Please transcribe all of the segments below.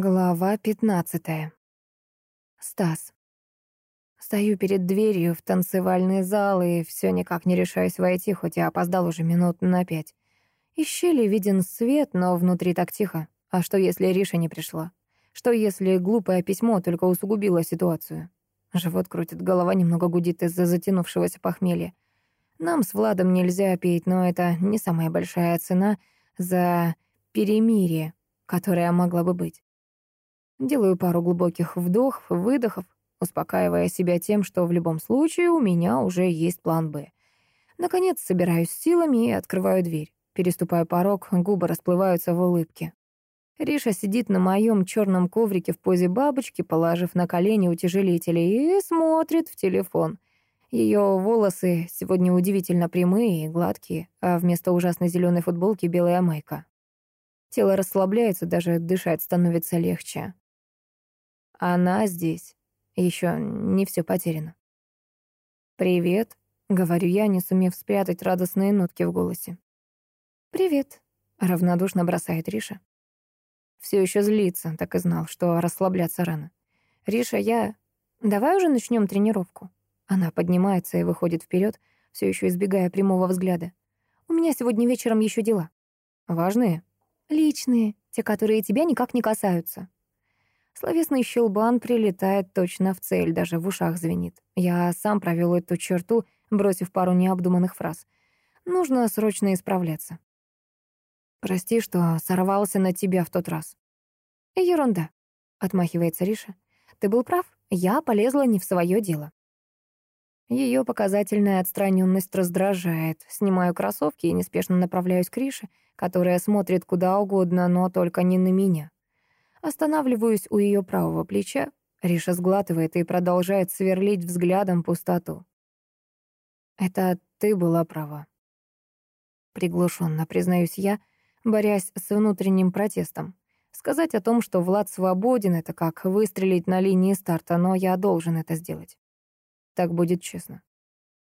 Глава пятнадцатая. Стас. Стою перед дверью в танцевальный зал и все никак не решаюсь войти, хоть и опоздал уже минут на пять. Из щели виден свет, но внутри так тихо. А что, если Риша не пришла? Что, если глупое письмо только усугубило ситуацию? Живот крутит, голова немного гудит из-за затянувшегося похмелья. Нам с Владом нельзя пить, но это не самая большая цена за перемирие, которое могла бы быть. Делаю пару глубоких вдохов, выдохов, успокаивая себя тем, что в любом случае у меня уже есть план «Б». Наконец собираюсь силами и открываю дверь. Переступаю порог, губы расплываются в улыбке. Риша сидит на моем черном коврике в позе бабочки, положив на колени утяжелители, и смотрит в телефон. Ее волосы сегодня удивительно прямые и гладкие, а вместо ужасной зеленой футболки белая майка. Тело расслабляется, даже дышать становится легче. Она здесь. Еще не все потеряно. «Привет», — говорю я, не сумев спрятать радостные нотки в голосе. «Привет», — равнодушно бросает Риша. Все еще злится, так и знал, что расслабляться рано. «Риша, я... Давай уже начнем тренировку». Она поднимается и выходит вперед, все еще избегая прямого взгляда. «У меня сегодня вечером еще дела». «Важные?» «Личные, те, которые тебя никак не касаются». Словесный щелбан прилетает точно в цель, даже в ушах звенит. Я сам провел эту черту, бросив пару необдуманных фраз. Нужно срочно исправляться. «Прости, что сорвался на тебя в тот раз». «Ерунда», — отмахивается Риша. «Ты был прав, я полезла не в свое дело». Ее показательная отстраненность раздражает. Снимаю кроссовки и неспешно направляюсь к Рише, которая смотрит куда угодно, но только не на меня. Останавливаюсь у ее правого плеча. Риша сглатывает и продолжает сверлить взглядом пустоту. «Это ты была права». Приглушенно признаюсь я, борясь с внутренним протестом. Сказать о том, что Влад свободен, это как выстрелить на линии старта, но я должен это сделать. Так будет честно.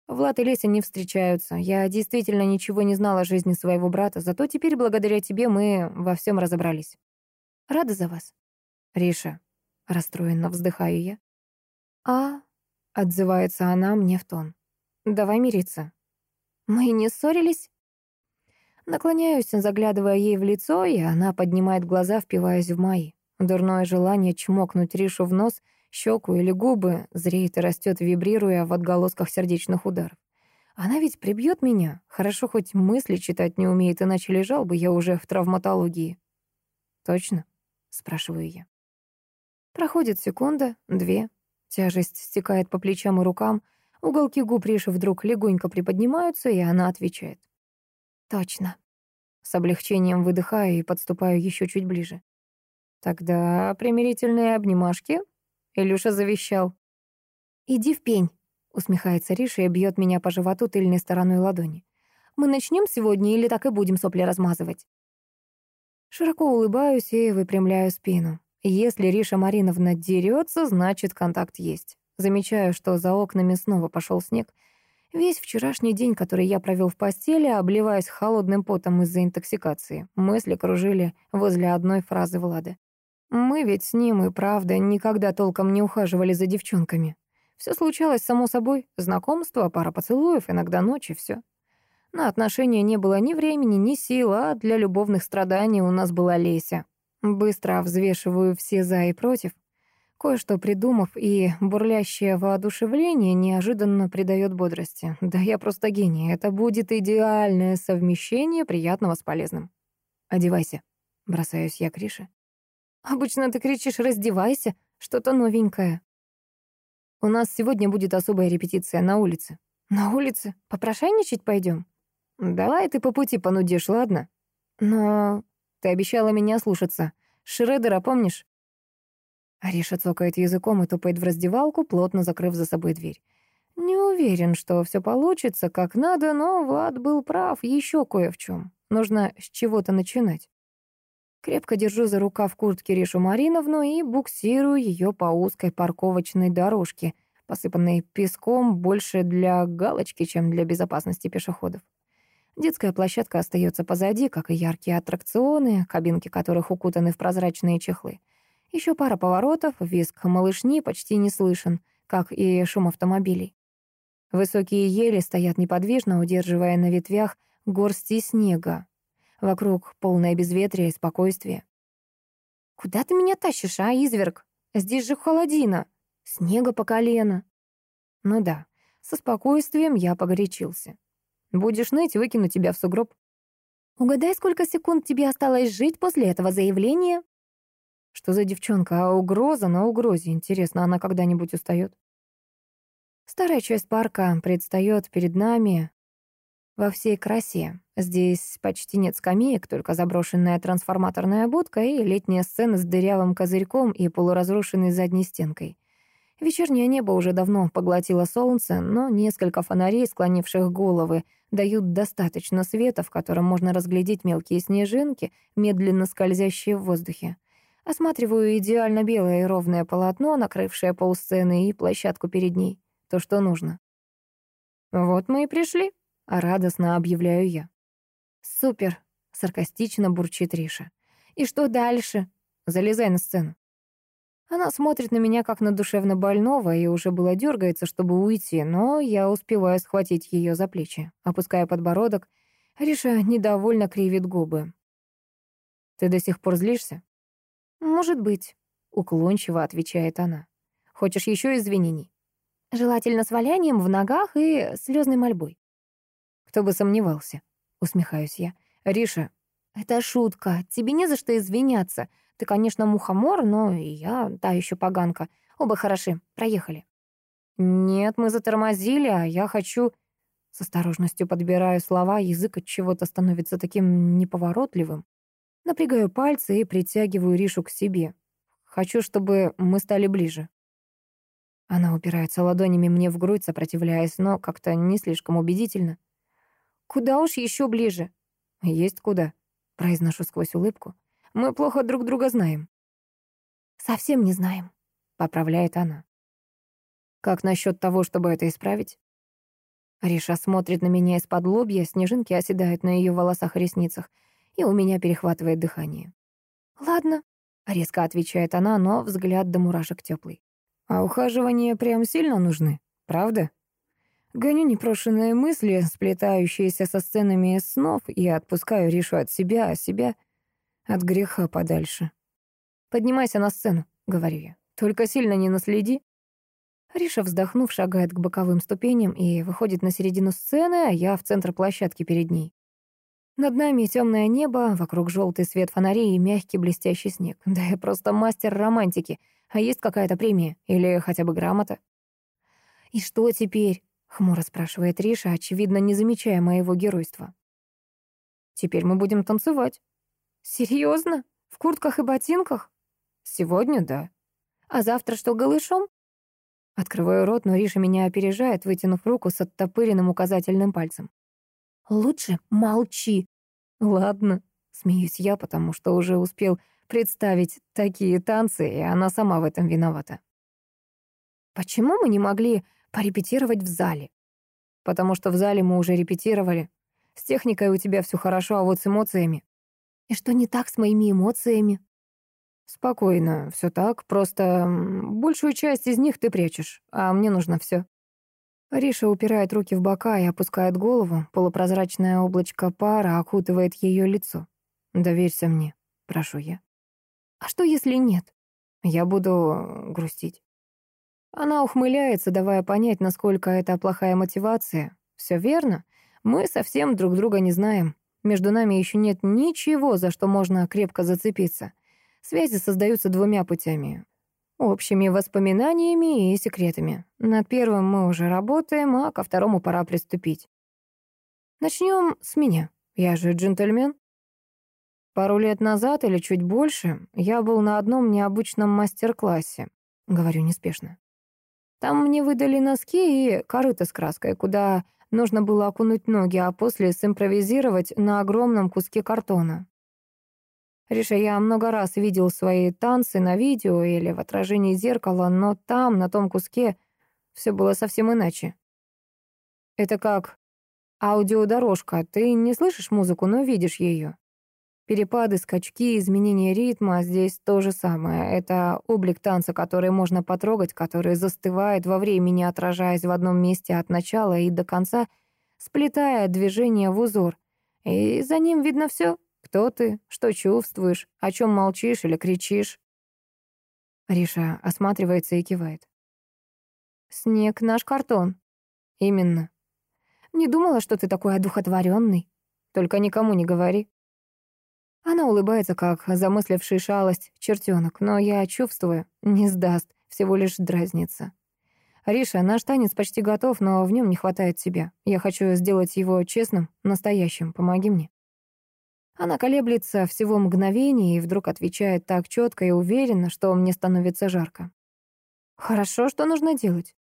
Влад и Леся не встречаются. Я действительно ничего не знала о жизни своего брата, зато теперь благодаря тебе мы во всем разобрались. Рада за вас. Риша, расстроенно вздыхаю я. А, отзывается она мне в тон. Давай мириться. Мы не ссорились? Наклоняюсь, заглядывая ей в лицо, и она поднимает глаза, впиваясь в мои. Дурное желание чмокнуть Ришу в нос, щеку или губы зреет и растет, вибрируя в отголосках сердечных ударов. Она ведь прибьет меня. Хорошо, хоть мысли читать не умеет, иначе лежал бы я уже в травматологии. Точно? — спрашиваю я. Проходит секунда, две. Тяжесть стекает по плечам и рукам. Уголки губ Риши вдруг легонько приподнимаются, и она отвечает. «Точно». С облегчением выдыхаю и подступаю еще чуть ближе. «Тогда примирительные обнимашки?» Илюша завещал. «Иди в пень», — усмехается Риша и бьет меня по животу тыльной стороной ладони. «Мы начнем сегодня или так и будем сопли размазывать?» Широко улыбаюсь и выпрямляю спину. Если Риша Мариновна дерется, значит, контакт есть. Замечаю, что за окнами снова пошел снег. Весь вчерашний день, который я провел в постели, обливаясь холодным потом из-за интоксикации, мысли кружили возле одной фразы Влада. Мы ведь с ним и правда никогда толком не ухаживали за девчонками. Все случалось само собой. Знакомство, пара поцелуев, иногда ночи, все. На отношения не было ни времени, ни сил, а для любовных страданий у нас была Леся. Быстро взвешиваю все «за» и «против». Кое-что придумав, и бурлящее воодушевление неожиданно придает бодрости. Да я просто гений. Это будет идеальное совмещение приятного с полезным. «Одевайся», — бросаюсь я к Рише. «Обычно ты кричишь «раздевайся», что-то новенькое». «У нас сегодня будет особая репетиция на улице». «На улице? Попрошайничать пойдем? «Давай ты по пути понудишь, ладно?» «Но ты обещала меня слушаться. Шредера помнишь?» Ариша цокает языком и тупает в раздевалку, плотно закрыв за собой дверь. Не уверен, что все получится как надо, но Влад был прав еще кое в чем. Нужно с чего-то начинать. Крепко держу за рукав куртки Ришу Мариновну и буксирую ее по узкой парковочной дорожке, посыпанной песком больше для галочки, чем для безопасности пешеходов. Детская площадка остается позади, как и яркие аттракционы, кабинки которых укутаны в прозрачные чехлы. Еще пара поворотов, визг малышни почти не слышен, как и шум автомобилей. Высокие ели стоят неподвижно, удерживая на ветвях горсти снега. Вокруг полное безветрие и спокойствие. «Куда ты меня тащишь, а, изверг? Здесь же холодина. Снега по колено». Ну да, со спокойствием я погорячился. Будешь ныть, выкину тебя в сугроб. Угадай, сколько секунд тебе осталось жить после этого заявления? Что за девчонка? А угроза на угрозе. Интересно, она когда-нибудь устает? Старая часть парка предстает перед нами во всей красе. Здесь почти нет скамеек, только заброшенная трансформаторная будка и летняя сцена с дырявым козырьком и полуразрушенной задней стенкой. Вечернее небо уже давно поглотило солнце, но несколько фонарей, склонивших головы, дают достаточно света, в котором можно разглядеть мелкие снежинки, медленно скользящие в воздухе. Осматриваю идеально белое и ровное полотно, накрывшее полсцены и площадку перед ней. То, что нужно. «Вот мы и пришли», — радостно объявляю я. «Супер», — саркастично бурчит Риша. «И что дальше?» «Залезай на сцену». Она смотрит на меня как на душевно больного и уже было дергается, чтобы уйти, но я успеваю схватить ее за плечи. Опуская подбородок, Риша недовольно кривит губы. «Ты до сих пор злишься?» «Может быть», — уклончиво отвечает она. «Хочешь еще извинений?» «Желательно с валянием в ногах и слезной мольбой». «Кто бы сомневался», — усмехаюсь я. «Риша...» «Это шутка. Тебе не за что извиняться. Ты, конечно, мухомор, но и я, та еще поганка. Оба хороши. Проехали. Нет, мы затормозили, а я хочу... С осторожностью подбираю слова, язык от чего-то становится таким неповоротливым. Напрягаю пальцы и притягиваю Ришу к себе. Хочу, чтобы мы стали ближе. Она упирается ладонями мне в грудь, сопротивляясь, но как-то не слишком убедительно. «Куда уж еще ближе?» «Есть куда», — произношу сквозь улыбку. Мы плохо друг друга знаем». «Совсем не знаем», — поправляет она. «Как насчет того, чтобы это исправить?» Риша смотрит на меня из-под лобья, снежинки оседают на ее волосах и ресницах, и у меня перехватывает дыхание. «Ладно», — резко отвечает она, но взгляд до мурашек теплый. «А ухаживания прям сильно нужны, правда?» Гоню непрошенные мысли, сплетающиеся со сценами снов, и отпускаю Ришу от себя, а себя от греха подальше. «Поднимайся на сцену», — говорю я. «Только сильно не наследи». Риша, вздохнув, шагает к боковым ступеням и выходит на середину сцены, а я в центр площадки перед ней. Над нами темное небо, вокруг желтый свет фонарей и мягкий блестящий снег. Да я просто мастер романтики. А есть какая-то премия? Или хотя бы грамота? «И что теперь?» — хмуро спрашивает Риша, очевидно, не замечая моего геройства. «Теперь мы будем танцевать», Серьезно? В куртках и ботинках? Сегодня да. А завтра что, голышом? Открываю рот, но Риша меня опережает, вытянув руку с оттопыренным указательным пальцем. Лучше молчи. Ладно, смеюсь я, потому что уже успел представить такие танцы, и она сама в этом виновата. Почему мы не могли порепетировать в зале? Потому что в зале мы уже репетировали. С техникой у тебя все хорошо, а вот с эмоциями и что не так с моими эмоциями? Спокойно, все так, просто большую часть из них ты прячешь, а мне нужно все. Риша упирает руки в бока и опускает голову. Полупрозрачное облачко пара окутывает ее лицо. «Доверься мне», — прошу я. «А что, если нет?» «Я буду грустить». Она ухмыляется, давая понять, насколько это плохая мотивация. Все верно. Мы совсем друг друга не знаем. Между нами еще нет ничего, за что можно крепко зацепиться. Связи создаются двумя путями. Общими воспоминаниями и секретами. Над первым мы уже работаем, а ко второму пора приступить. Начнем с меня. Я же джентльмен. Пару лет назад или чуть больше я был на одном необычном мастер-классе. Говорю неспешно. Там мне выдали носки и корыто с краской, куда Нужно было окунуть ноги, а после симпровизировать на огромном куске картона. Риша, я много раз видел свои танцы на видео или в отражении зеркала, но там, на том куске, все было совсем иначе. Это как аудиодорожка. Ты не слышишь музыку, но видишь ее. Перепады, скачки, изменение ритма — здесь то же самое. Это облик танца, который можно потрогать, который застывает во времени, отражаясь в одном месте от начала и до конца, сплетая движение в узор. И за ним видно все. Кто ты, что чувствуешь, о чем молчишь или кричишь. Риша осматривается и кивает. «Снег — наш картон». «Именно». «Не думала, что ты такой одухотворенный. Только никому не говори». Она улыбается, как замысливший шалость чертенок, но я чувствую, не сдаст, всего лишь дразнится. «Риша, наш танец почти готов, но в нем не хватает тебя. Я хочу сделать его честным, настоящим. Помоги мне». Она колеблется всего мгновение и вдруг отвечает так четко и уверенно, что мне становится жарко. «Хорошо, что нужно делать?»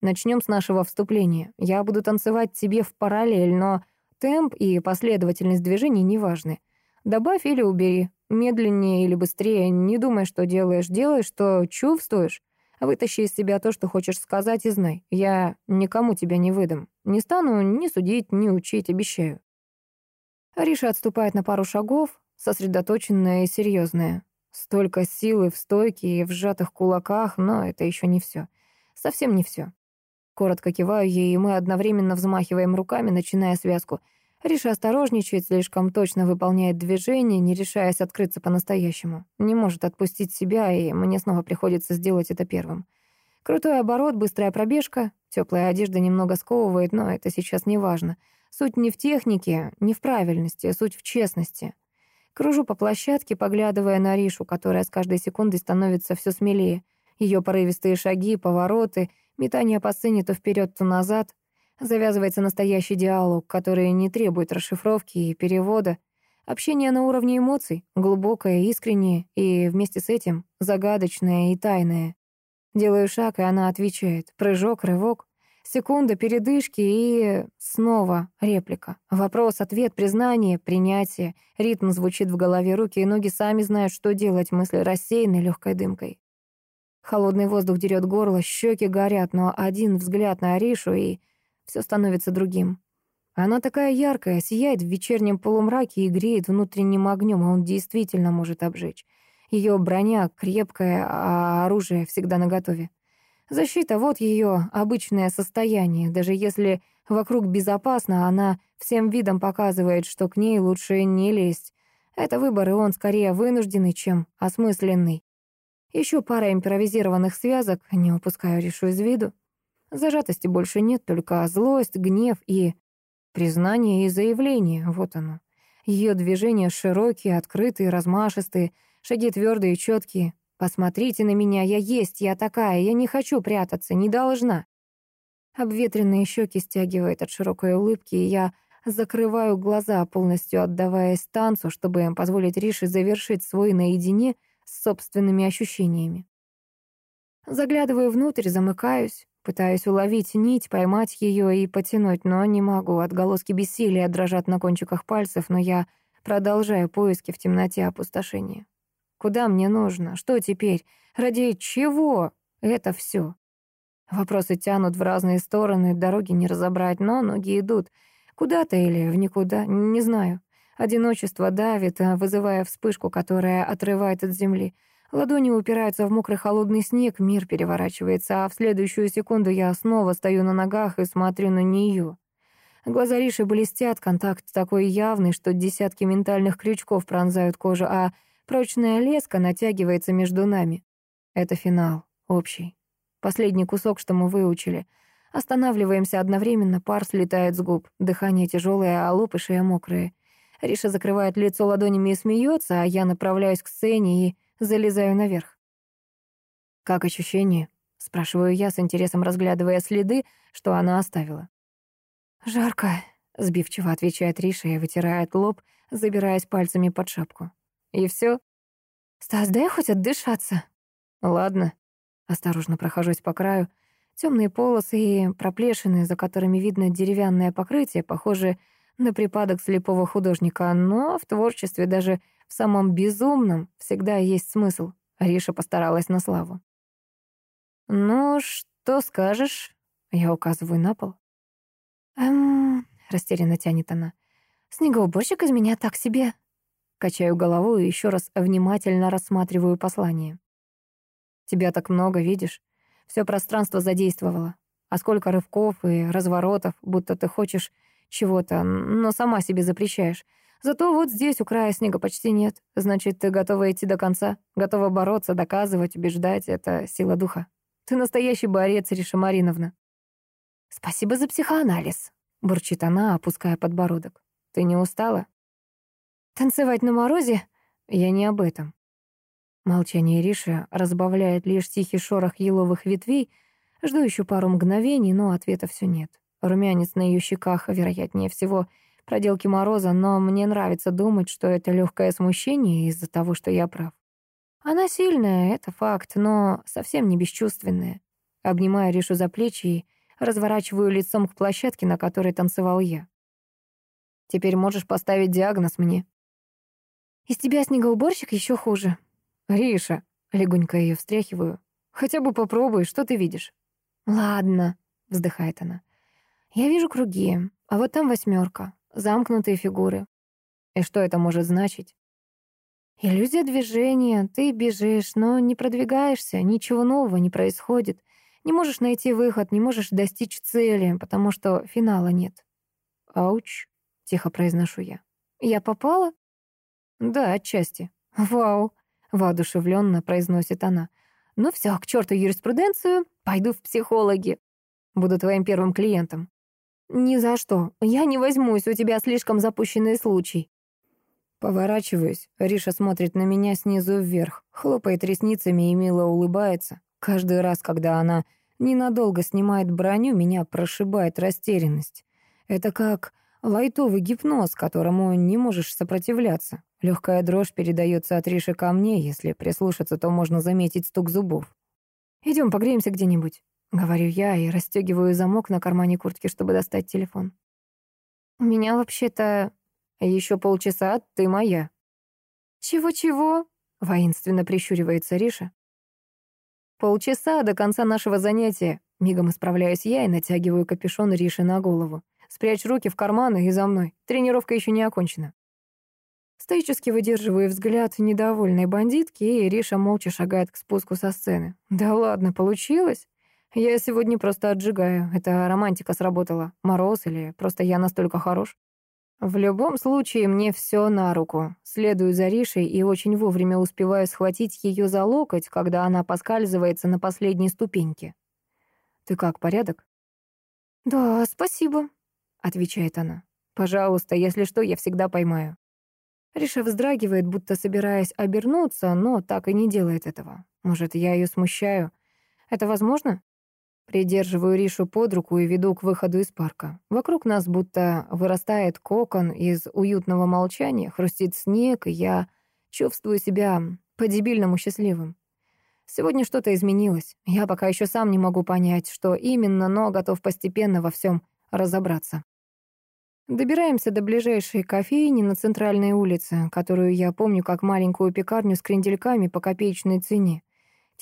Начнем с нашего вступления. Я буду танцевать тебе в параллель, но темп и последовательность движений не важны. Добавь или убери. Медленнее или быстрее. Не думай, что делаешь. Делай, что чувствуешь. Вытащи из себя то, что хочешь сказать, и знай. Я никому тебя не выдам. Не стану ни судить, ни учить, обещаю. Ариша отступает на пару шагов, сосредоточенная и серьезная. Столько силы в стойке и в сжатых кулаках, но это еще не все. Совсем не все. Коротко киваю ей, и мы одновременно взмахиваем руками, начиная связку — Риша осторожничает, слишком точно выполняет движение, не решаясь открыться по-настоящему. Не может отпустить себя, и мне снова приходится сделать это первым. Крутой оборот, быстрая пробежка. Теплая одежда немного сковывает, но это сейчас не важно. Суть не в технике, не в правильности, суть в честности. Кружу по площадке, поглядывая на Ришу, которая с каждой секундой становится все смелее. Ее порывистые шаги, повороты, метание по сцене то вперед, то назад. Завязывается настоящий диалог, который не требует расшифровки и перевода. Общение на уровне эмоций, глубокое, искреннее и вместе с этим загадочное и тайное. Делаю шаг, и она отвечает. Прыжок, рывок. Секунда передышки и снова реплика. Вопрос, ответ, признание, принятие. Ритм звучит в голове, руки и ноги сами знают, что делать, мысли рассеяны легкой дымкой. Холодный воздух дерет горло, щеки горят, но один взгляд на Аришу и все становится другим. Она такая яркая, сияет в вечернем полумраке и греет внутренним огнем, а он действительно может обжечь. Ее броня крепкая, а оружие всегда наготове. Защита — вот ее обычное состояние. Даже если вокруг безопасно, она всем видом показывает, что к ней лучше не лезть. Это выбор, и он скорее вынужденный, чем осмысленный. Еще пара импровизированных связок, не упускаю решу из виду. Зажатости больше нет, только злость, гнев и признание и заявление. Вот оно. Ее движения широкие, открытые, размашистые, шаги твердые и четкие. Посмотрите на меня, я есть, я такая, я не хочу прятаться, не должна. Обветренные щеки стягивает от широкой улыбки, и я закрываю глаза, полностью отдаваясь танцу, чтобы позволить Рише завершить свой наедине с собственными ощущениями. Заглядываю внутрь, замыкаюсь. Пытаюсь уловить нить, поймать ее и потянуть, но не могу. Отголоски бессилия дрожат на кончиках пальцев, но я продолжаю поиски в темноте опустошения. Куда мне нужно? Что теперь? Ради чего это все? Вопросы тянут в разные стороны, дороги не разобрать, но ноги идут. Куда-то или в никуда, не знаю. Одиночество давит, вызывая вспышку, которая отрывает от земли. Ладони упираются в мокрый холодный снег, мир переворачивается, а в следующую секунду я снова стою на ногах и смотрю на нее. Глаза Риши блестят, контакт такой явный, что десятки ментальных крючков пронзают кожу, а прочная леска натягивается между нами. Это финал, общий. Последний кусок, что мы выучили. Останавливаемся одновременно, пар слетает с губ, дыхание тяжелое, а лоб шея мокрые. Риша закрывает лицо ладонями и смеется, а я направляюсь к сцене и Залезаю наверх. «Как ощущение?» — спрашиваю я, с интересом разглядывая следы, что она оставила. «Жарко», — сбивчиво отвечает Риша и вытирает лоб, забираясь пальцами под шапку. «И все? «Стас, дай хоть отдышаться». «Ладно». Осторожно прохожусь по краю. Темные полосы и проплешины, за которыми видно деревянное покрытие, похожи на припадок слепого художника, но в творчестве даже в самом безумном всегда есть смысл. Ариша постаралась на славу. «Ну, что скажешь?» Я указываю на пол. «Эм...» — растерянно тянет она. «Снегоуборщик из меня так себе». Качаю головой и еще раз внимательно рассматриваю послание. Тебя так много, видишь? Все пространство задействовало. А сколько рывков и разворотов, будто ты хочешь чего-то, но сама себе запрещаешь. Зато вот здесь у края снега почти нет. Значит, ты готова идти до конца, готова бороться, доказывать, убеждать. Это сила духа. Ты настоящий борец, Риша Мариновна. Спасибо за психоанализ, бурчит она, опуская подбородок. Ты не устала? Танцевать на морозе? Я не об этом. Молчание Риши разбавляет лишь тихий шорох еловых ветвей. Жду еще пару мгновений, но ответа все нет. Румянец на ее щеках, вероятнее всего, проделки Мороза, но мне нравится думать, что это легкое смущение из-за того, что я прав. Она сильная, это факт, но совсем не бесчувственная. Обнимаю Ришу за плечи и разворачиваю лицом к площадке, на которой танцевал я. Теперь можешь поставить диагноз мне. Из тебя снегоуборщик еще хуже. Риша, легонько ее встряхиваю. Хотя бы попробуй, что ты видишь? Ладно, вздыхает она. Я вижу круги, а вот там восьмерка, замкнутые фигуры. И что это может значить? Иллюзия движения, ты бежишь, но не продвигаешься, ничего нового не происходит. Не можешь найти выход, не можешь достичь цели, потому что финала нет. Ауч, тихо произношу я. Я попала? «Да, отчасти». «Вау», — воодушевленно произносит она. «Ну все, к черту юриспруденцию, пойду в психологи. Буду твоим первым клиентом». «Ни за что. Я не возьмусь, у тебя слишком запущенный случай». Поворачиваюсь. Риша смотрит на меня снизу вверх, хлопает ресницами и мило улыбается. Каждый раз, когда она ненадолго снимает броню, меня прошибает растерянность. Это как лайтовый гипноз, которому не можешь сопротивляться. Легкая дрожь передается от Риши ко мне, если прислушаться, то можно заметить стук зубов. Идем погреемся где-нибудь», — говорю я и расстегиваю замок на кармане куртки, чтобы достать телефон. «У меня вообще-то еще полчаса, ты моя». «Чего-чего?» — воинственно прищуривается Риша. «Полчаса до конца нашего занятия», — мигом исправляюсь я и натягиваю капюшон Риши на голову. «Спрячь руки в карманы и за мной. Тренировка еще не окончена». Стоически выдерживаю взгляд недовольной бандитки, и Риша молча шагает к спуску со сцены. «Да ладно, получилось? Я сегодня просто отжигаю. Это романтика сработала. Мороз или просто я настолько хорош?» В любом случае, мне все на руку. Следую за Ришей и очень вовремя успеваю схватить ее за локоть, когда она поскальзывается на последней ступеньке. «Ты как, порядок?» «Да, спасибо», — отвечает она. «Пожалуйста, если что, я всегда поймаю». Риша вздрагивает, будто собираясь обернуться, но так и не делает этого. Может, я ее смущаю? Это возможно? Придерживаю Ришу под руку и веду к выходу из парка. Вокруг нас будто вырастает кокон из уютного молчания, хрустит снег, и я чувствую себя по-дебильному счастливым. Сегодня что-то изменилось. Я пока еще сам не могу понять, что именно, но готов постепенно во всем разобраться. Добираемся до ближайшей кофейни на центральной улице, которую я помню как маленькую пекарню с крендельками по копеечной цене.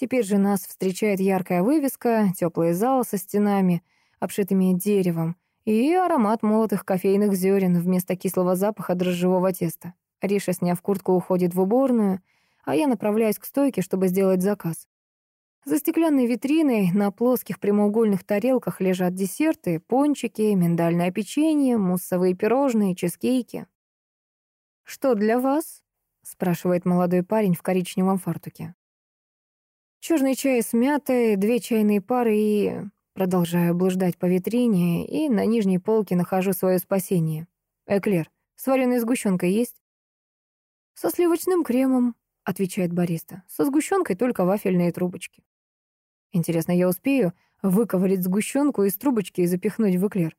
Теперь же нас встречает яркая вывеска, теплый зал со стенами, обшитыми деревом, и аромат молотых кофейных зерен вместо кислого запаха дрожжевого теста. Риша, сняв куртку, уходит в уборную, а я направляюсь к стойке, чтобы сделать заказ. За стеклянной витриной на плоских прямоугольных тарелках лежат десерты, пончики, миндальное печенье, муссовые пирожные, чизкейки. «Что для вас?» — спрашивает молодой парень в коричневом фартуке. Черный чай с мятой, две чайные пары и... Продолжаю блуждать по витрине, и на нижней полке нахожу свое спасение. Эклер, с вареной сгущенкой есть? Со сливочным кремом, отвечает бариста. Со сгущенкой только вафельные трубочки. Интересно, я успею выковырять сгущенку из трубочки и запихнуть в эклер?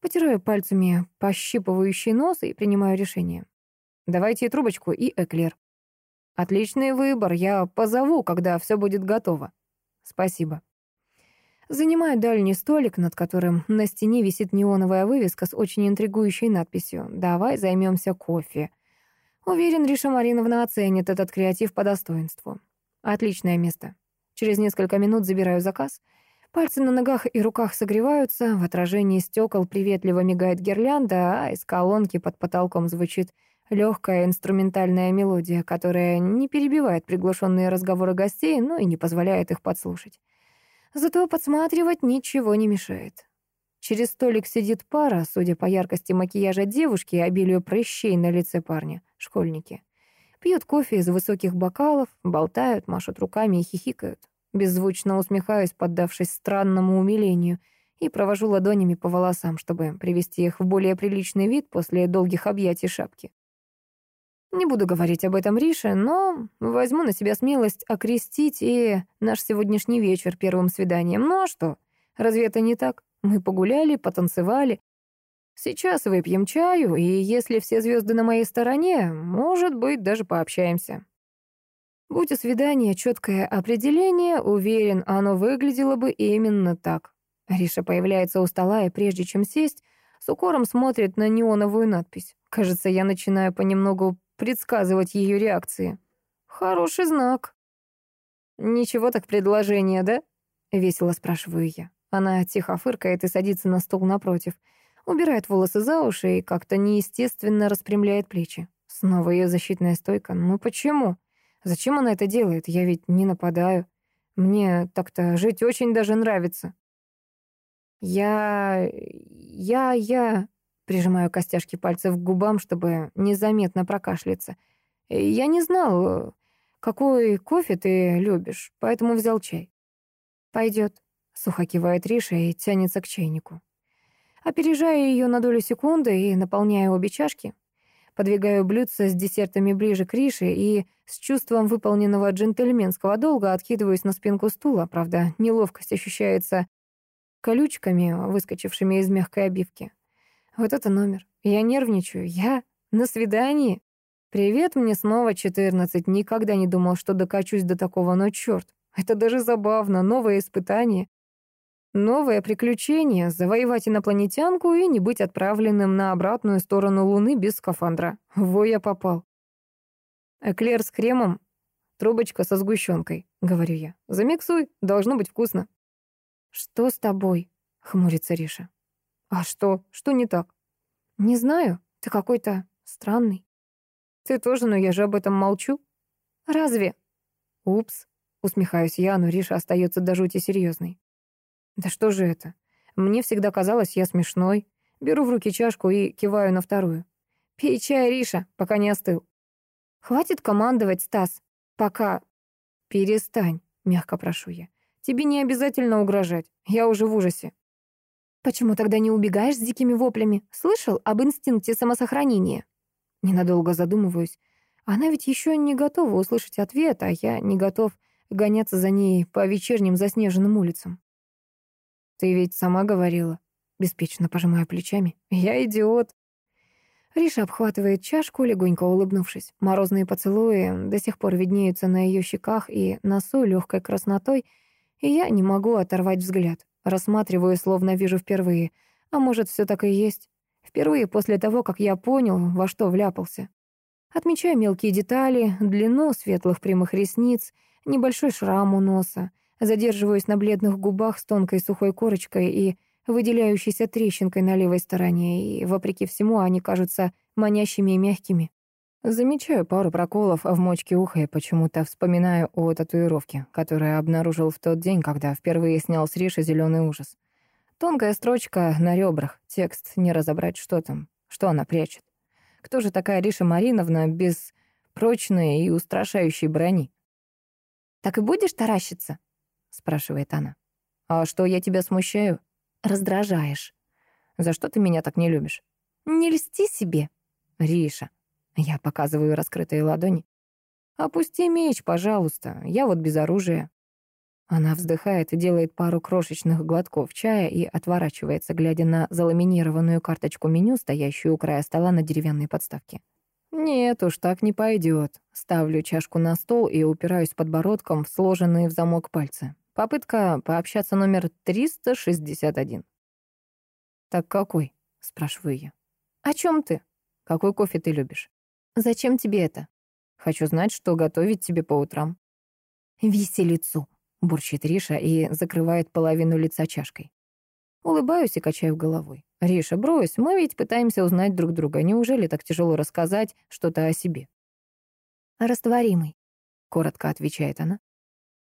Потираю пальцами пощипывающий нос и принимаю решение. Давайте и трубочку, и эклер. Отличный выбор, я позову, когда все будет готово. Спасибо. Занимаю дальний столик, над которым на стене висит неоновая вывеска с очень интригующей надписью «Давай займемся кофе». Уверен, Риша Мариновна оценит этот креатив по достоинству. Отличное место. Через несколько минут забираю заказ. Пальцы на ногах и руках согреваются, в отражении стекол приветливо мигает гирлянда, а из колонки под потолком звучит Легкая инструментальная мелодия, которая не перебивает приглушенные разговоры гостей, но и не позволяет их подслушать. Зато подсматривать ничего не мешает. Через столик сидит пара, судя по яркости макияжа девушки и обилию прыщей на лице парня, школьники. Пьют кофе из высоких бокалов, болтают, машут руками и хихикают. Беззвучно усмехаюсь, поддавшись странному умилению, и провожу ладонями по волосам, чтобы привести их в более приличный вид после долгих объятий шапки. Не буду говорить об этом Рише, но возьму на себя смелость окрестить и наш сегодняшний вечер первым свиданием. Ну а что? Разве это не так? Мы погуляли, потанцевали. Сейчас выпьем чаю, и если все звезды на моей стороне, может быть, даже пообщаемся. Будь у свидания четкое определение, уверен, оно выглядело бы именно так. Риша появляется у стола, и прежде чем сесть, с укором смотрит на неоновую надпись. Кажется, я начинаю понемногу предсказывать ее реакции. Хороший знак. «Ничего так предложение, да?» — весело спрашиваю я. Она тихо фыркает и садится на стул напротив. Убирает волосы за уши и как-то неестественно распрямляет плечи. Снова ее защитная стойка. Ну почему? Зачем она это делает? Я ведь не нападаю. Мне так-то жить очень даже нравится. Я... я... я... Прижимаю костяшки пальцев к губам, чтобы незаметно прокашляться. «Я не знал, какой кофе ты любишь, поэтому взял чай». «Пойдет», — сухо кивает Риша и тянется к чайнику. Опережаю ее на долю секунды и наполняю обе чашки. Подвигаю блюдце с десертами ближе к Рише и с чувством выполненного джентльменского долга откидываюсь на спинку стула. Правда, неловкость ощущается колючками, выскочившими из мягкой обивки. Вот это номер. Я нервничаю. Я на свидании. Привет, мне снова 14. Никогда не думал, что докачусь до такого, но черт, это даже забавно. Новое испытание. Новое приключение — завоевать инопланетянку и не быть отправленным на обратную сторону Луны без скафандра. Во я попал. Эклер с кремом, трубочка со сгущенкой, говорю я. Замиксуй, должно быть вкусно. Что с тобой? хмурится Риша. «А что? Что не так?» «Не знаю. Ты какой-то странный». «Ты тоже, но я же об этом молчу». «Разве?» «Упс», — усмехаюсь я, но Риша остается до жути серьезной. «Да что же это? Мне всегда казалось, я смешной. Беру в руки чашку и киваю на вторую. Пей чай, Риша, пока не остыл». «Хватит командовать, Стас. Пока...» «Перестань», — мягко прошу я. «Тебе не обязательно угрожать. Я уже в ужасе». «Почему тогда не убегаешь с дикими воплями? Слышал об инстинкте самосохранения?» Ненадолго задумываюсь. Она ведь еще не готова услышать ответ, а я не готов гоняться за ней по вечерним заснеженным улицам. «Ты ведь сама говорила», — беспечно пожимая плечами. «Я идиот». Риша обхватывает чашку, легонько улыбнувшись. Морозные поцелуи до сих пор виднеются на ее щеках и носу легкой краснотой, и я не могу оторвать взгляд. Рассматриваю, словно вижу впервые. А может, все так и есть. Впервые после того, как я понял, во что вляпался. Отмечаю мелкие детали, длину светлых прямых ресниц, небольшой шрам у носа. Задерживаюсь на бледных губах с тонкой сухой корочкой и выделяющейся трещинкой на левой стороне, и, вопреки всему, они кажутся манящими и мягкими. Замечаю пару проколов в мочке уха и почему-то вспоминаю о татуировке, которую обнаружил в тот день, когда впервые снял с Риши зеленый ужас. Тонкая строчка на ребрах, текст не разобрать, что там, что она прячет. Кто же такая Риша Мариновна без прочной и устрашающей брони? «Так и будешь таращиться?» — спрашивает она. «А что, я тебя смущаю?» «Раздражаешь». «За что ты меня так не любишь?» «Не льсти себе». «Риша, я показываю раскрытые ладони. «Опусти меч, пожалуйста, я вот без оружия». Она вздыхает и делает пару крошечных глотков чая и отворачивается, глядя на заламинированную карточку меню, стоящую у края стола на деревянной подставке. «Нет уж, так не пойдет. Ставлю чашку на стол и упираюсь подбородком в сложенные в замок пальцы. Попытка пообщаться номер 361. «Так какой?» — спрашиваю я. «О чем ты? Какой кофе ты любишь?» «Зачем тебе это?» «Хочу знать, что готовить тебе по утрам». «Виселицу», — бурчит Риша и закрывает половину лица чашкой. Улыбаюсь и качаю головой. «Риша, брось, мы ведь пытаемся узнать друг друга. Неужели так тяжело рассказать что-то о себе?» «Растворимый», — коротко отвечает она.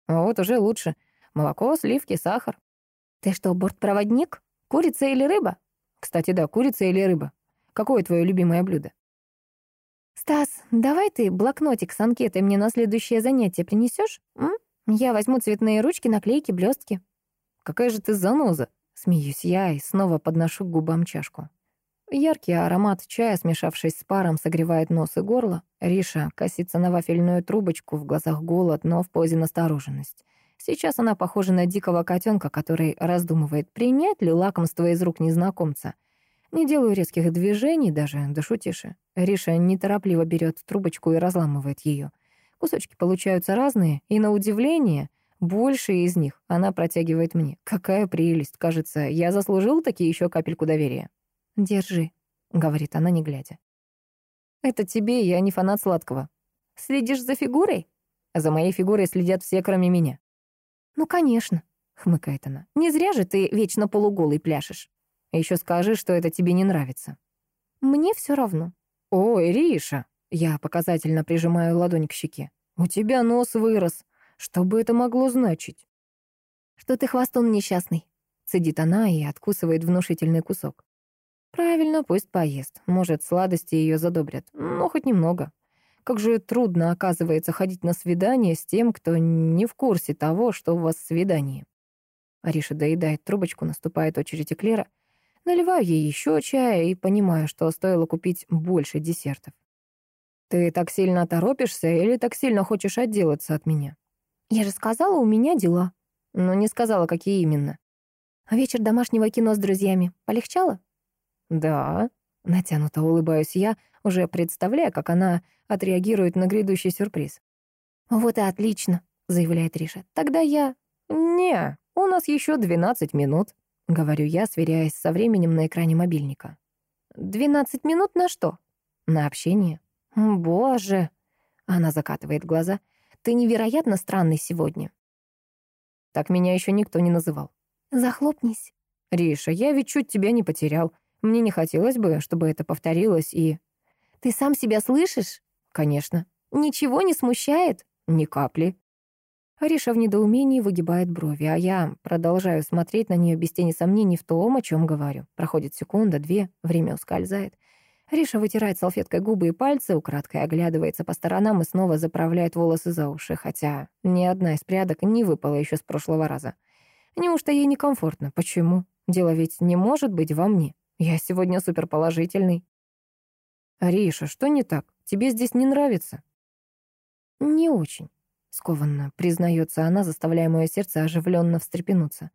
«Вот уже лучше. Молоко, сливки, сахар». «Ты что, бортпроводник? Курица или рыба?» «Кстати, да, курица или рыба. Какое твое любимое блюдо?» «Стас, давай ты блокнотик с анкетой мне на следующее занятие принесешь? Я возьму цветные ручки, наклейки, блестки». «Какая же ты заноза!» Смеюсь я и снова подношу к губам чашку. Яркий аромат чая, смешавшись с паром, согревает нос и горло. Риша косится на вафельную трубочку, в глазах голод, но в позе настороженность. Сейчас она похожа на дикого котенка, который раздумывает, принять ли лакомство из рук незнакомца. Не делаю резких движений, даже дышу тише. Риша неторопливо берет трубочку и разламывает ее. Кусочки получаются разные, и на удивление, больше из них она протягивает мне. Какая прелесть, кажется, я заслужил такие еще капельку доверия. «Держи», — говорит она, не глядя. «Это тебе, я не фанат сладкого. Следишь за фигурой?» «За моей фигурой следят все, кроме меня». «Ну, конечно», — хмыкает она. «Не зря же ты вечно полуголый пляшешь. Еще скажи, что это тебе не нравится». «Мне все равно». «Ой, Риша!» Я показательно прижимаю ладонь к щеке. «У тебя нос вырос. Что бы это могло значить?» «Что ты хвостун несчастный», — цедит она и откусывает внушительный кусок. «Правильно, пусть поест. Может, сладости ее задобрят. Но хоть немного. Как же трудно, оказывается, ходить на свидание с тем, кто не в курсе того, что у вас свидание». Ариша доедает трубочку, наступает очередь эклера. Наливаю ей еще чая и понимаю, что стоило купить больше десертов. «Ты так сильно торопишься или так сильно хочешь отделаться от меня?» Я же сказала, у меня дела. Но не сказала, какие именно. Вечер домашнего кино с друзьями. Полегчало? Да. Натянуто улыбаюсь я, уже представляя, как она отреагирует на грядущий сюрприз. «Вот и отлично», — заявляет Риша. «Тогда я...» «Не, у нас еще 12 минут», — говорю я, сверяясь со временем на экране мобильника. «12 минут на что?» «На общение». «Боже!» — она закатывает глаза. Ты невероятно странный сегодня». Так меня еще никто не называл. «Захлопнись». «Риша, я ведь чуть тебя не потерял. Мне не хотелось бы, чтобы это повторилось и...» «Ты сам себя слышишь?» «Конечно». «Ничего не смущает?» «Ни капли». Риша в недоумении выгибает брови, а я продолжаю смотреть на нее без тени сомнений в том, о чем говорю. Проходит секунда, две, время ускользает. Риша вытирает салфеткой губы и пальцы, украдкой оглядывается по сторонам и снова заправляет волосы за уши, хотя ни одна из прядок не выпала еще с прошлого раза. Неужто ей некомфортно? Почему? Дело ведь не может быть во мне. Я сегодня суперположительный. «Риша, что не так? Тебе здесь не нравится?» «Не очень», — скованно признается она, заставляя мое сердце оживленно встрепенуться.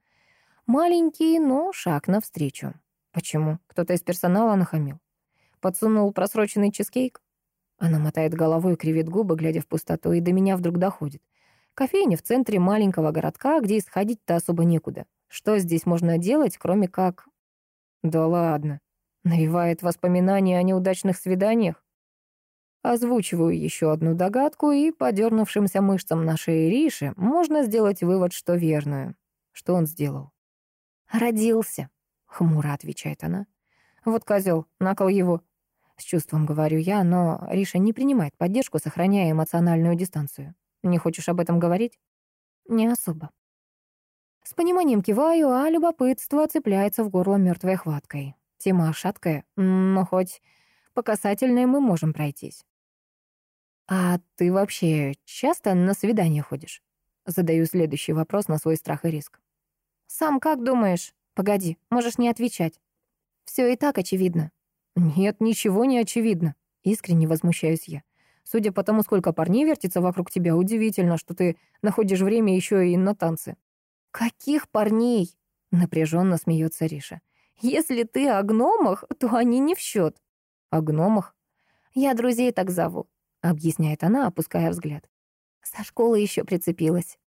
«Маленький, но шаг навстречу. Почему? Кто-то из персонала нахамил? Подсунул просроченный чизкейк? Она мотает головой и кривит губы, глядя в пустоту, и до меня вдруг доходит. Кофейня в центре маленького городка, где исходить-то особо некуда. Что здесь можно делать, кроме как... Да ладно. Навевает воспоминания о неудачных свиданиях. Озвучиваю еще одну догадку, и подернувшимся мышцам нашей Риши можно сделать вывод, что верную. Что он сделал? «Родился», — хмуро отвечает она. «Вот козел, накол его. С чувством говорю я, но Риша не принимает поддержку, сохраняя эмоциональную дистанцию. Не хочешь об этом говорить? Не особо. С пониманием киваю, а любопытство цепляется в горло мертвой хваткой. Тема шаткая, но хоть по касательной мы можем пройтись. «А ты вообще часто на свидания ходишь?» Задаю следующий вопрос на свой страх и риск. «Сам как думаешь? Погоди, можешь не отвечать. Все и так очевидно. «Нет, ничего не очевидно», — искренне возмущаюсь я. «Судя по тому, сколько парней вертится вокруг тебя, удивительно, что ты находишь время еще и на танцы». «Каких парней?» — напряженно смеется Риша. «Если ты о гномах, то они не в счет». «О гномах?» «Я друзей так зову», — объясняет она, опуская взгляд. «Со школы еще прицепилась».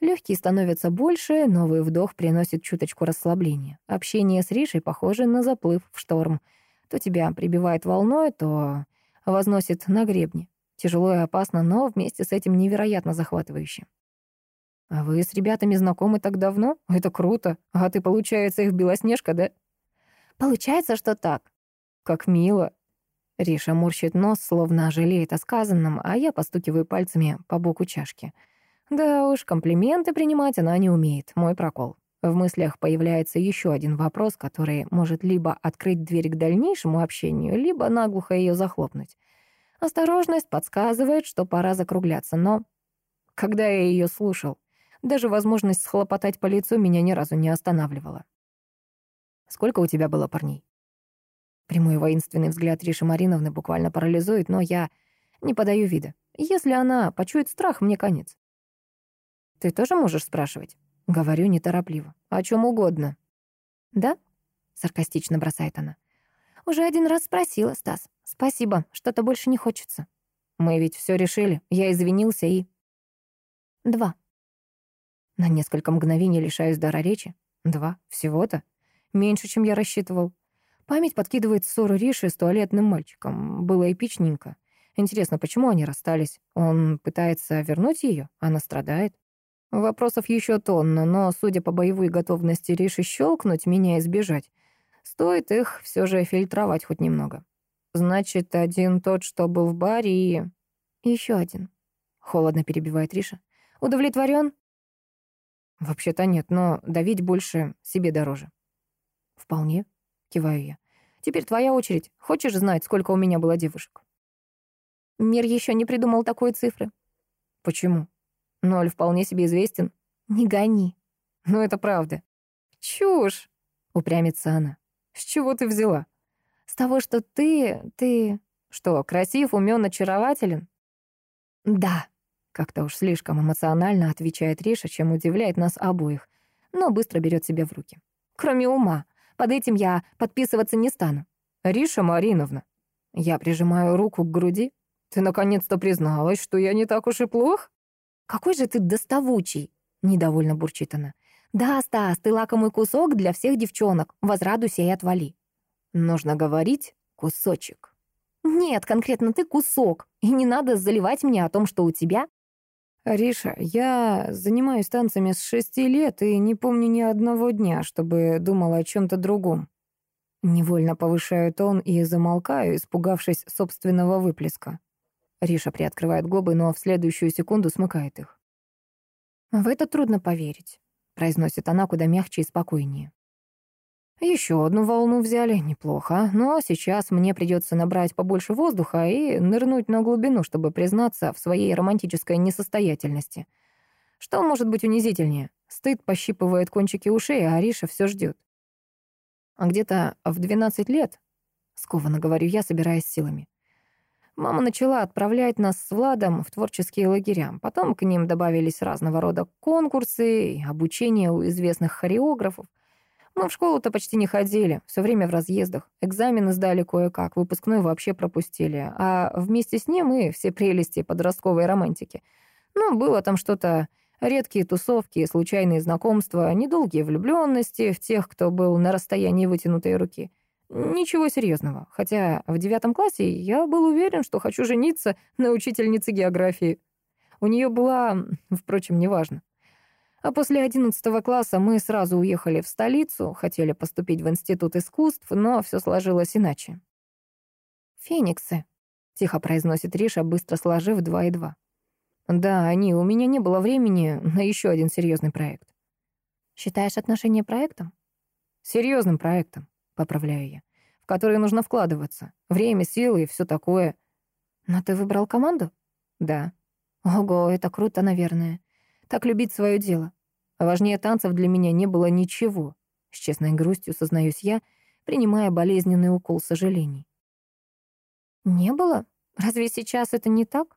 Легкие становятся больше, новый вдох приносит чуточку расслабления. Общение с Ришей похоже на заплыв в шторм — то тебя прибивает волной, то возносит на гребне. Тяжело и опасно, но вместе с этим невероятно захватывающе. А вы с ребятами знакомы так давно? Это круто. А ты, получается, их Белоснежка, да? Получается, что так. Как мило. Риша морщит нос, словно жалеет о сказанном, а я постукиваю пальцами по боку чашки. Да уж, комплименты принимать она не умеет. Мой прокол. В мыслях появляется еще один вопрос, который может либо открыть дверь к дальнейшему общению, либо наглухо ее захлопнуть. Осторожность подсказывает, что пора закругляться, но... Когда я ее слушал, даже возможность схлопотать по лицу меня ни разу не останавливала. «Сколько у тебя было парней?» Прямой воинственный взгляд Риши Мариновны буквально парализует, но я не подаю вида. Если она почует страх, мне конец. «Ты тоже можешь спрашивать?» Говорю неторопливо. «О чем угодно». «Да?» — саркастично бросает она. «Уже один раз спросила, Стас. Спасибо, что-то больше не хочется». «Мы ведь все решили. Я извинился и...» «Два». На несколько мгновений лишаюсь дара речи. Два. Всего-то. Меньше, чем я рассчитывал. Память подкидывает ссору Риши с туалетным мальчиком. Было эпичненько. Интересно, почему они расстались? Он пытается вернуть ее? Она страдает? Вопросов еще тонна, но, судя по боевой готовности Риши щелкнуть, меня избежать, стоит их все же фильтровать хоть немного. Значит, один тот, что был в баре, и... Еще один. Холодно перебивает Риша. Удовлетворен? Вообще-то нет, но давить больше себе дороже. Вполне. — киваю я. «Теперь твоя очередь. Хочешь знать, сколько у меня было девушек?» Мир еще не придумал такой цифры. Почему? Ноль вполне себе известен. Не гони. Ну, это правда. Чушь, упрямится она. С чего ты взяла? С того, что ты... ты... Что, красив, умен, очарователен? Да. Как-то уж слишком эмоционально отвечает Риша, чем удивляет нас обоих, но быстро берет себя в руки. Кроме ума. Под этим я подписываться не стану. Риша Мариновна. Я прижимаю руку к груди. Ты наконец-то призналась, что я не так уж и плох? Какой же ты доставучий, недовольно бурчит она. Да, Стас, ты лакомый кусок для всех девчонок. Возрадуйся и отвали. Нужно говорить кусочек. Нет, конкретно ты кусок. И не надо заливать мне о том, что у тебя «Риша, я занимаюсь танцами с шести лет и не помню ни одного дня, чтобы думала о чем-то другом». Невольно повышаю тон и замолкаю, испугавшись собственного выплеска. Риша приоткрывает губы, но в следующую секунду смыкает их. «В это трудно поверить», — произносит она куда мягче и спокойнее. Еще одну волну взяли, неплохо, но сейчас мне придется набрать побольше воздуха и нырнуть на глубину, чтобы признаться в своей романтической несостоятельности. Что может быть унизительнее? Стыд пощипывает кончики ушей, а Ариша все ждет. А где-то в 12 лет, скованно говорю я, собираясь силами, мама начала отправлять нас с Владом в творческие лагеря. Потом к ним добавились разного рода конкурсы обучение у известных хореографов. Мы в школу-то почти не ходили, все время в разъездах. Экзамены сдали кое-как, выпускной вообще пропустили. А вместе с ним и все прелести подростковой романтики. Ну, было там что-то... Редкие тусовки, случайные знакомства, недолгие влюбленности в тех, кто был на расстоянии вытянутой руки. Ничего серьезного. Хотя в девятом классе я был уверен, что хочу жениться на учительнице географии. У нее была... Впрочем, неважно. А после одиннадцатого класса мы сразу уехали в столицу, хотели поступить в Институт искусств, но все сложилось иначе. «Фениксы», — тихо произносит Риша, быстро сложив два и два. «Да, они, у меня не было времени на еще один серьезный проект». «Считаешь отношения проектом?» «Серьезным проектом», — поправляю я, «в который нужно вкладываться. Время, силы и все такое». «Но ты выбрал команду?» «Да». «Ого, это круто, наверное. Так любить свое дело. Важнее танцев для меня не было ничего. С честной грустью сознаюсь я, принимая болезненный укол сожалений. «Не было? Разве сейчас это не так?»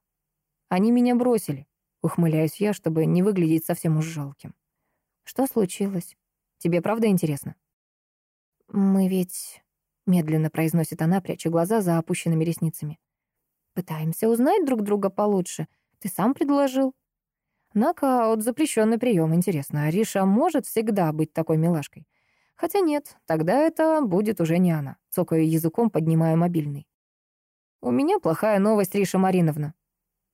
«Они меня бросили», — ухмыляюсь я, чтобы не выглядеть совсем уж жалким. «Что случилось? Тебе правда интересно?» «Мы ведь...» — медленно произносит она, пряча глаза за опущенными ресницами. «Пытаемся узнать друг друга получше. Ты сам предложил». Нокаут — запрещенный прием, интересно. Ариша может всегда быть такой милашкой? Хотя нет, тогда это будет уже не она. Цокаю языком, поднимая мобильный. У меня плохая новость, Риша Мариновна.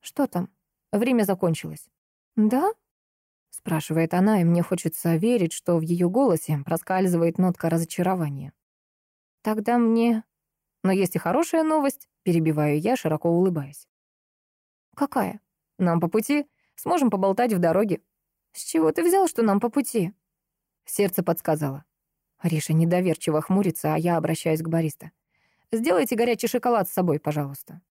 Что там? Время закончилось. Да? Спрашивает она, и мне хочется верить, что в ее голосе проскальзывает нотка разочарования. Тогда мне... Но есть и хорошая новость, перебиваю я, широко улыбаясь. Какая? Нам по пути. Сможем поболтать в дороге. С чего ты взял, что нам по пути? Сердце подсказало. Риша недоверчиво хмурится, а я обращаюсь к бариста. Сделайте горячий шоколад с собой, пожалуйста.